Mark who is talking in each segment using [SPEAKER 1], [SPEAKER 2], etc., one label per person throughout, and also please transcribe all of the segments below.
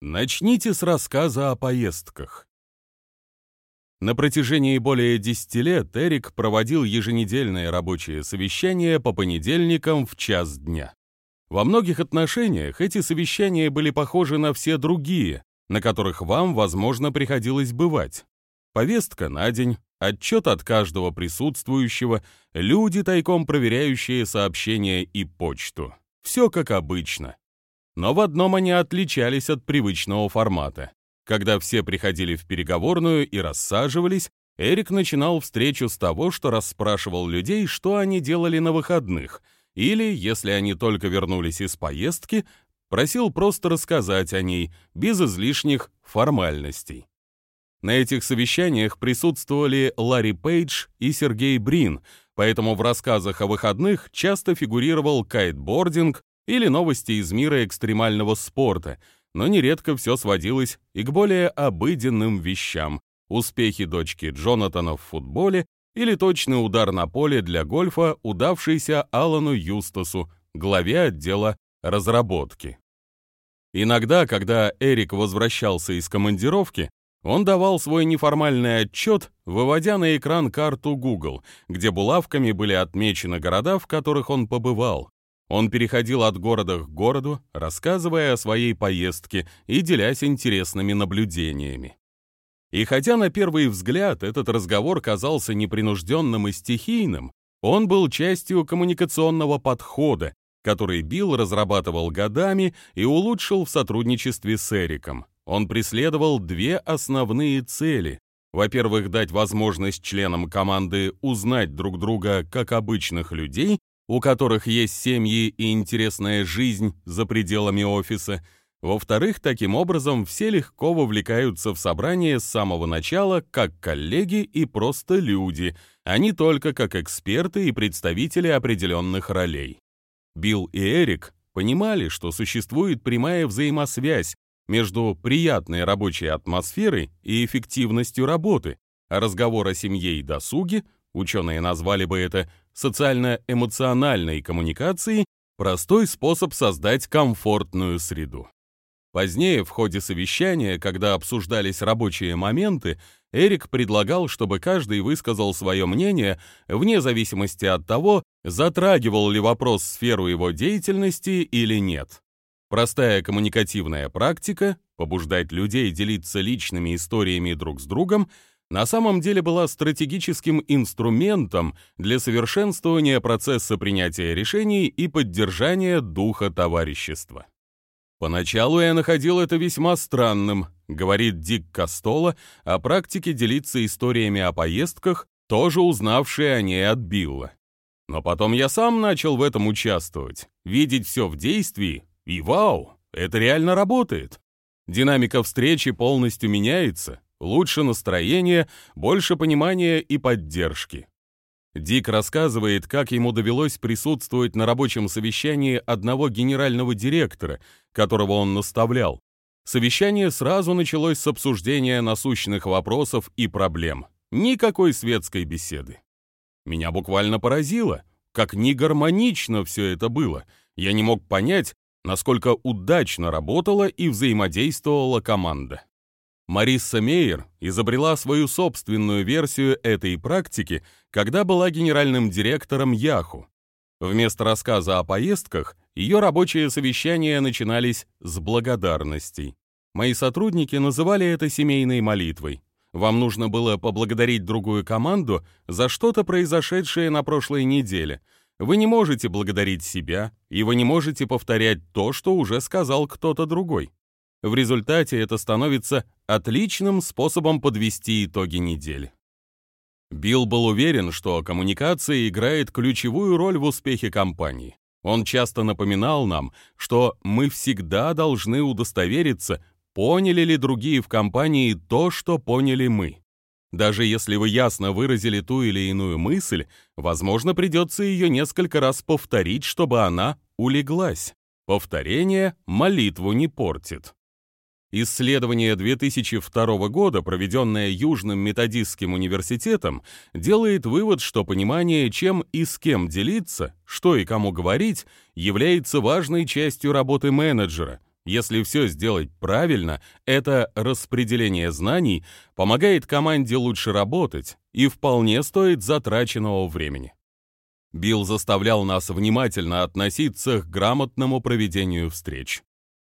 [SPEAKER 1] Начните с рассказа о поездках. На протяжении более 10 лет Эрик проводил еженедельные рабочие совещания по понедельникам в час дня. Во многих отношениях эти совещания были похожи на все другие, на которых вам, возможно, приходилось бывать. Повестка на день, отчет от каждого присутствующего, люди, тайком проверяющие сообщения и почту. Все как обычно. Но в одном они отличались от привычного формата. Когда все приходили в переговорную и рассаживались, Эрик начинал встречу с того, что расспрашивал людей, что они делали на выходных, или, если они только вернулись из поездки, просил просто рассказать о ней, без излишних формальностей. На этих совещаниях присутствовали Ларри Пейдж и Сергей Брин, поэтому в рассказах о выходных часто фигурировал кайтбординг, или новости из мира экстремального спорта, но нередко все сводилось и к более обыденным вещам. Успехи дочки Джонатана в футболе или точный удар на поле для гольфа, удавшийся Алану Юстасу, главе отдела разработки. Иногда, когда Эрик возвращался из командировки, он давал свой неформальный отчет, выводя на экран карту Google, где булавками были отмечены города, в которых он побывал, он переходил от города к городу, рассказывая о своей поездке и делясь интересными наблюдениями. И хотя на первый взгляд этот разговор казался непринужденным и стихийным, он был частью коммуникационного подхода, который Билл разрабатывал годами и улучшил в сотрудничестве с Эриком. Он преследовал две основные цели. Во-первых, дать возможность членам команды узнать друг друга как обычных людей у которых есть семьи и интересная жизнь за пределами офиса. Во-вторых, таким образом все легко вовлекаются в собрание с самого начала как коллеги и просто люди, а не только как эксперты и представители определенных ролей. Билл и Эрик понимали, что существует прямая взаимосвязь между приятной рабочей атмосферой и эффективностью работы, а разговор о семье и досуге, ученые назвали бы это социально-эмоциональной коммуникации простой способ создать комфортную среду. Позднее, в ходе совещания, когда обсуждались рабочие моменты, Эрик предлагал, чтобы каждый высказал свое мнение вне зависимости от того, затрагивал ли вопрос сферу его деятельности или нет. Простая коммуникативная практика — побуждать людей делиться личными историями друг с другом на самом деле была стратегическим инструментом для совершенствования процесса принятия решений и поддержания духа товарищества. «Поначалу я находил это весьма странным», — говорит Дик Костола о практике делиться историями о поездках, тоже узнавшие о ней от Билла. Но потом я сам начал в этом участвовать, видеть все в действии, и вау, это реально работает. Динамика встречи полностью меняется, лучше настроения, больше понимания и поддержки. Дик рассказывает, как ему довелось присутствовать на рабочем совещании одного генерального директора, которого он наставлял. Совещание сразу началось с обсуждения насущных вопросов и проблем. Никакой светской беседы. Меня буквально поразило, как негармонично все это было. Я не мог понять, насколько удачно работала и взаимодействовала команда. Мариса Мейер изобрела свою собственную версию этой практики, когда была генеральным директором Яху. Вместо рассказа о поездках, ее рабочие совещания начинались с благодарностей. Мои сотрудники называли это семейной молитвой. Вам нужно было поблагодарить другую команду за что-то произошедшее на прошлой неделе. Вы не можете благодарить себя, и вы не можете повторять то, что уже сказал кто-то другой. В результате это становится отличным способом подвести итоги недели. Билл был уверен, что коммуникация играет ключевую роль в успехе компании. Он часто напоминал нам, что мы всегда должны удостовериться, поняли ли другие в компании то, что поняли мы. Даже если вы ясно выразили ту или иную мысль, возможно, придется ее несколько раз повторить, чтобы она улеглась. Повторение молитву не портит. Исследование 2002 года, проведенное Южным методистским университетом, делает вывод, что понимание, чем и с кем делиться, что и кому говорить, является важной частью работы менеджера. Если все сделать правильно, это распределение знаний помогает команде лучше работать и вполне стоит затраченного времени. Билл заставлял нас внимательно относиться к грамотному проведению встреч.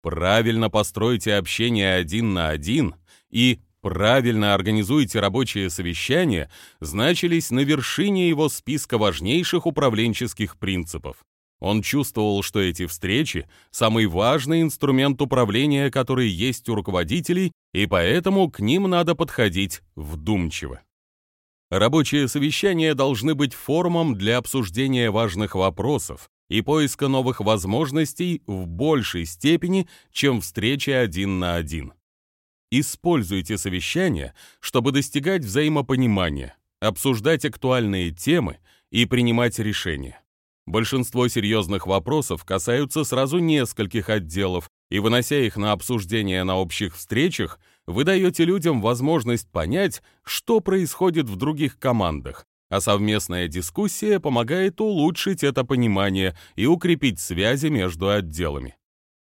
[SPEAKER 1] Правильно постройте общение один на один и правильно организуйте рабочие совещания значились на вершине его списка важнейших управленческих принципов. Он чувствовал, что эти встречи – самый важный инструмент управления, который есть у руководителей, и поэтому к ним надо подходить вдумчиво. Рабочие совещания должны быть форумом для обсуждения важных вопросов и поиска новых возможностей в большей степени, чем встречи один на один. Используйте совещания, чтобы достигать взаимопонимания, обсуждать актуальные темы и принимать решения. Большинство серьезных вопросов касаются сразу нескольких отделов, и вынося их на обсуждение на общих встречах, вы даете людям возможность понять, что происходит в других командах, а совместная дискуссия помогает улучшить это понимание и укрепить связи между отделами.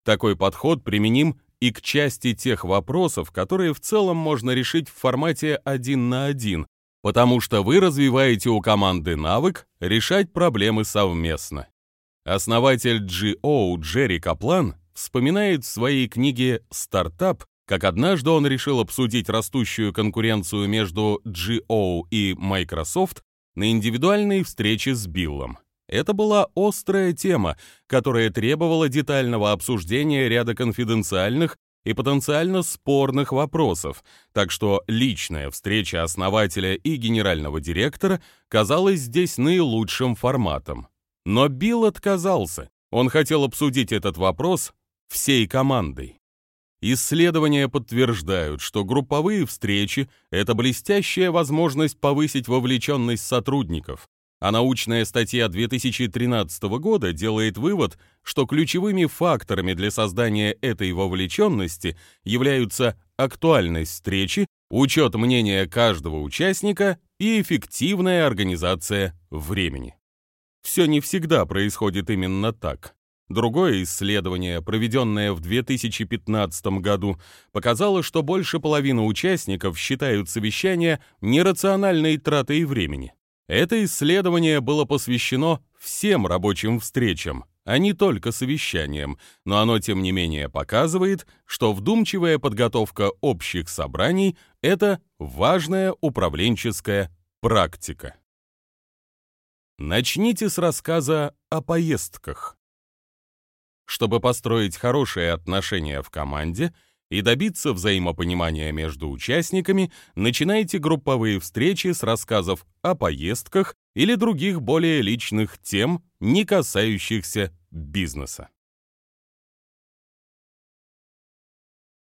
[SPEAKER 1] Такой подход применим и к части тех вопросов, которые в целом можно решить в формате один на один, потому что вы развиваете у команды навык решать проблемы совместно. Основатель GO Джерри Каплан вспоминает в своей книге «Стартап», как однажды он решил обсудить растущую конкуренцию между GO и Microsoft на индивидуальной встрече с Биллом. Это была острая тема, которая требовала детального обсуждения ряда конфиденциальных и потенциально спорных вопросов, так что личная встреча основателя и генерального директора казалась здесь наилучшим форматом. Но Билл отказался. Он хотел обсудить этот вопрос всей командой. Исследования подтверждают, что групповые встречи – это блестящая возможность повысить вовлеченность сотрудников, а научная статья 2013 года делает вывод, что ключевыми факторами для создания этой вовлеченности являются актуальность встречи, учет мнения каждого участника и эффективная организация времени. Все не всегда происходит именно так. Другое исследование, проведенное в 2015 году, показало, что больше половины участников считают совещания нерациональной тратой времени. Это исследование было посвящено всем рабочим встречам, а не только совещаниям, но оно, тем не менее, показывает, что вдумчивая подготовка общих собраний – это важная управленческая практика. Начните с рассказа о поездках. Чтобы построить хорошие отношения в команде – и добиться взаимопонимания между участниками, начинайте групповые встречи с рассказов о поездках или других более личных тем, не касающихся бизнеса.